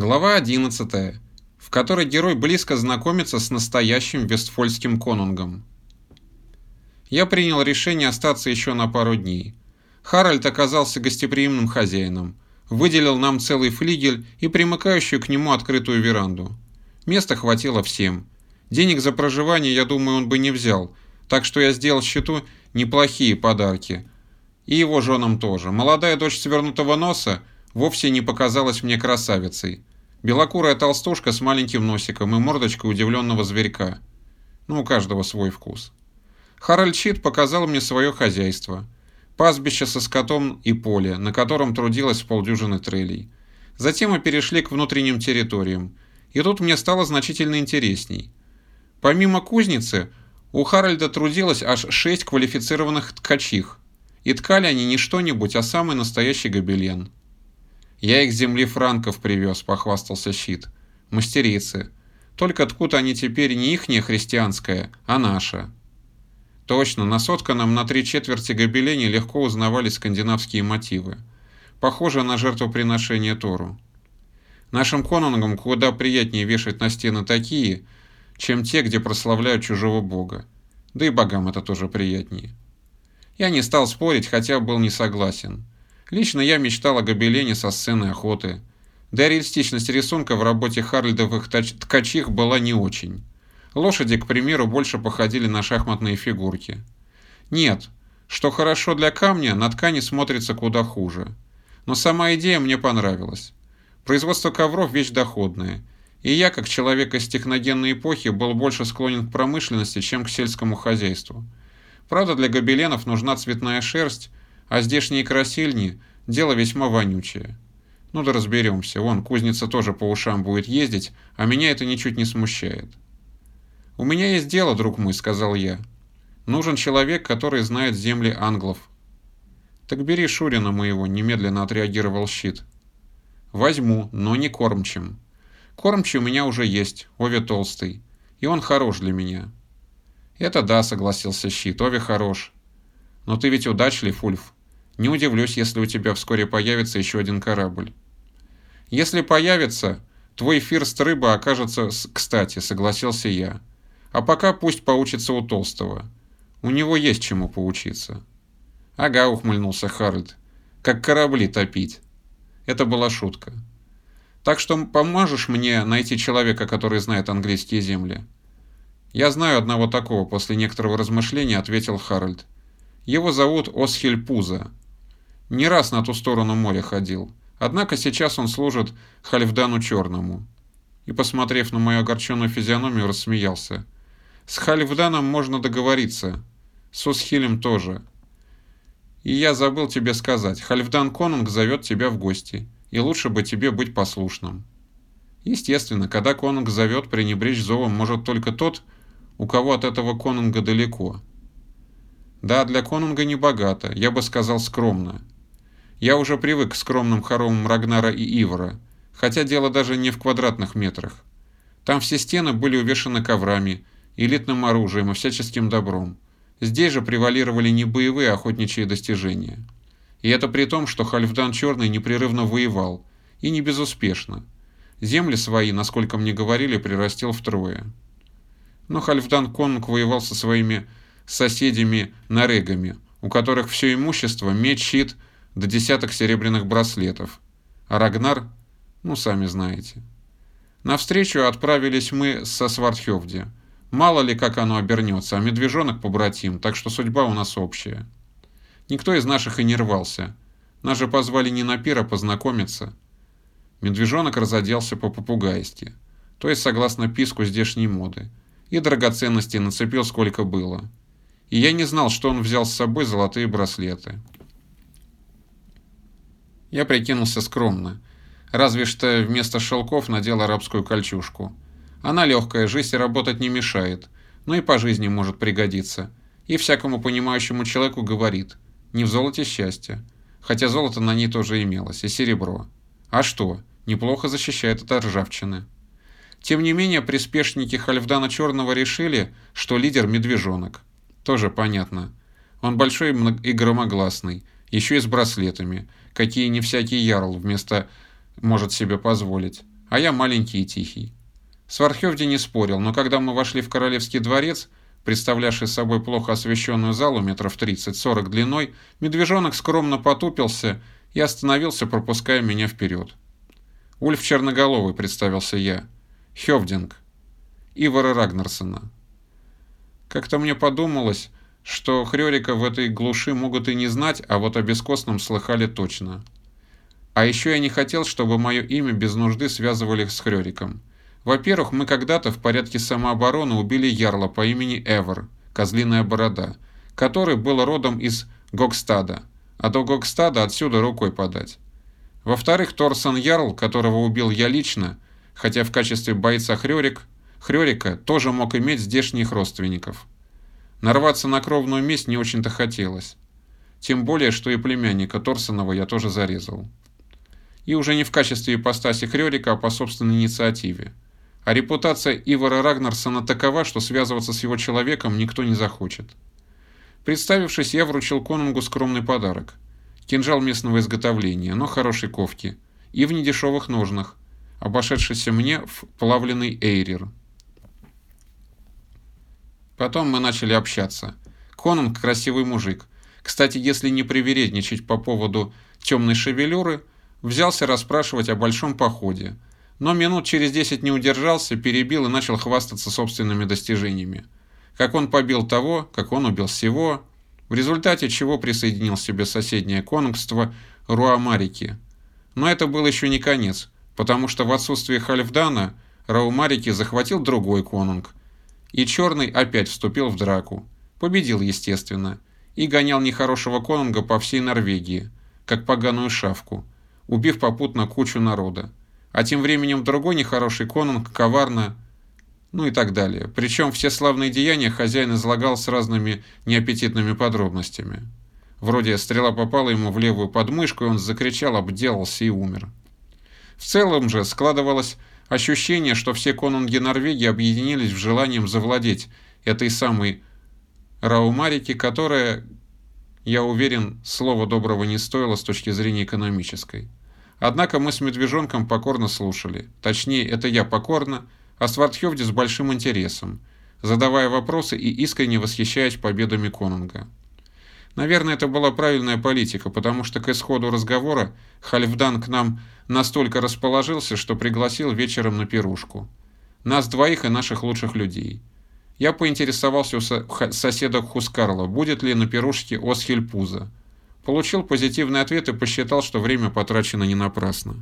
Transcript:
Глава 11, в которой герой близко знакомится с настоящим вестфольским конунгом. Я принял решение остаться еще на пару дней. Харальд оказался гостеприимным хозяином, выделил нам целый флигель и примыкающую к нему открытую веранду. Места хватило всем. Денег за проживание, я думаю, он бы не взял, так что я сделал счету неплохие подарки. И его женам тоже. Молодая дочь свернутого носа – вовсе не показалась мне красавицей. Белокурая толстушка с маленьким носиком и мордочкой удивленного зверька. Ну, у каждого свой вкус. Харальд Щит показал мне свое хозяйство. Пастбище со скотом и поле, на котором трудилось полдюжины трелей. Затем мы перешли к внутренним территориям. И тут мне стало значительно интересней. Помимо кузницы, у Харальда трудилось аж шесть квалифицированных ткачих. И ткали они не что-нибудь, а самый настоящий гобелен. «Я их земли франков привез», — похвастался щит. «Мастерицы. Только откуда они теперь не ихняя христианская, а наша». Точно, на сотканном на три четверти гобелене легко узнавали скандинавские мотивы. Похоже на жертвоприношение Тору. Нашим конунгам куда приятнее вешать на стены такие, чем те, где прославляют чужого бога. Да и богам это тоже приятнее. Я не стал спорить, хотя был не согласен. Лично я мечтал о гобелене со сцены охоты. Да реалистичность рисунка в работе Харльдовых ткачих была не очень. Лошади, к примеру, больше походили на шахматные фигурки. Нет, что хорошо для камня, на ткани смотрится куда хуже. Но сама идея мне понравилась. Производство ковров – вещь доходная. И я, как человек из техногенной эпохи, был больше склонен к промышленности, чем к сельскому хозяйству. Правда, для гобеленов нужна цветная шерсть, а здешние красильни – дело весьма вонючее. Ну да разберемся, вон, кузница тоже по ушам будет ездить, а меня это ничуть не смущает. «У меня есть дело, друг мой», — сказал я. «Нужен человек, который знает земли англов». «Так бери Шурина моего», — немедленно отреагировал щит. «Возьму, но не кормчим. Кормчий у меня уже есть, Ови толстый, и он хорош для меня». «Это да», — согласился щит, — «Ови хорош». «Но ты ведь удачлив, Ульф. Не удивлюсь, если у тебя вскоре появится еще один корабль. Если появится, твой фирст рыба окажется кстати, согласился я. А пока пусть поучится у Толстого. У него есть чему поучиться. Ага, ухмыльнулся Харальд. Как корабли топить. Это была шутка. Так что поможешь мне найти человека, который знает английские земли? Я знаю одного такого, после некоторого размышления ответил Харальд. Его зовут Осхель Пуза. Не раз на ту сторону моря ходил. Однако сейчас он служит Хальфдану Черному. И, посмотрев на мою огорченную физиономию, рассмеялся. С Хальфданом можно договориться. С Усхилем тоже. И я забыл тебе сказать, Хальфдан Конунг зовет тебя в гости, и лучше бы тебе быть послушным. Естественно, когда Конунг зовет, пренебречь зовом может только тот, у кого от этого Конунга далеко. Да, для Конунга не богато, я бы сказал скромно. Я уже привык к скромным хоромам Рагнара и Ивара, хотя дело даже не в квадратных метрах. Там все стены были увешаны коврами, элитным оружием и всяческим добром. Здесь же превалировали не боевые охотничьи достижения. И это при том, что Хальфдан Черный непрерывно воевал, и не безуспешно. Земли свои, насколько мне говорили, прирастил втрое. Но Хальфдан Конунг воевал со своими соседями-нарегами, у которых все имущество, меч, щит – до десяток серебряных браслетов. А Рагнар, ну, сами знаете. Навстречу отправились мы со Свардхевди. Мало ли, как оно обернется, а медвежонок побратим, так что судьба у нас общая. Никто из наших и не рвался. Нас же позвали не на пир, а познакомиться. Медвежонок разоделся по-попугайски, то есть согласно писку здешней моды, и драгоценностей нацепил сколько было. И я не знал, что он взял с собой золотые браслеты. Я прикинулся скромно. Разве что вместо шелков надел арабскую кольчужку. Она легкая, жизнь работать не мешает, но и по жизни может пригодиться. И всякому понимающему человеку говорит, не в золоте счастье. Хотя золото на ней тоже имелось, и серебро. А что, неплохо защищает от ржавчины. Тем не менее, приспешники Хальфдана Черного решили, что лидер медвежонок. Тоже понятно. Он большой и громогласный, еще и с браслетами, какие не всякий ярл вместо может себе позволить. а я маленький и тихий. Свархевди не спорил, но когда мы вошли в королевский дворец, представлявший собой плохо освещенную залу метров 30-40 длиной, медвежонок скромно потупился и остановился, пропуская меня вперед. «Ульф Черноголовый», — представился я. «Хевдинг». Ивара Рагнарсона. Как-то мне подумалось, что Хрёрика в этой глуши могут и не знать, а вот о бескостном слыхали точно. А еще я не хотел, чтобы мое имя без нужды связывали с Хрёриком. Во-первых, мы когда-то в порядке самообороны убили ярла по имени Эвер, Козлиная Борода, который был родом из Гокстада, а до Гокстада отсюда рукой подать. Во-вторых, Торсон Ярл, которого убил я лично, хотя в качестве бойца Хрёрик, Хрёрика тоже мог иметь здешних родственников. Нарваться на кровную месть не очень-то хотелось. Тем более, что и племянника Торсонова я тоже зарезал. И уже не в качестве ипостаси Хрёрика, а по собственной инициативе. А репутация Ивара Рагнарсона такова, что связываться с его человеком никто не захочет. Представившись, я вручил конунгу скромный подарок. Кинжал местного изготовления, но хорошей ковки. И в недешевых ножнах, обошедшийся мне в плавленый эйрер. Потом мы начали общаться. Конунг красивый мужик. Кстати, если не привередничать по поводу темной шевелюры, взялся расспрашивать о большом походе. Но минут через десять не удержался, перебил и начал хвастаться собственными достижениями. Как он побил того, как он убил всего, в результате чего присоединил себе соседнее конунгство Руамарики. Но это был еще не конец, потому что в отсутствие Хальфдана Раумарики захватил другой конунг, и Черный опять вступил в драку. Победил, естественно. И гонял нехорошего конунга по всей Норвегии, как поганую шавку, убив попутно кучу народа. А тем временем другой нехороший конунг коварно... Ну и так далее. Причем все славные деяния хозяин излагал с разными неаппетитными подробностями. Вроде стрела попала ему в левую подмышку, и он закричал, обделался и умер. В целом же складывалось Ощущение, что все конунги Норвегии объединились в желании завладеть этой самой Раумарики, которая, я уверен, слова доброго не стоила с точки зрения экономической. Однако мы с Медвежонком покорно слушали. Точнее, это я покорно, а Свардхевди с большим интересом, задавая вопросы и искренне восхищаясь победами Конунга. Наверное, это была правильная политика, потому что к исходу разговора Хальфдан к нам настолько расположился, что пригласил вечером на пирушку. Нас двоих и наших лучших людей. Я поинтересовался у соседа Хускарла, будет ли на пирушке Осхельпуза. Получил позитивный ответ и посчитал, что время потрачено не напрасно.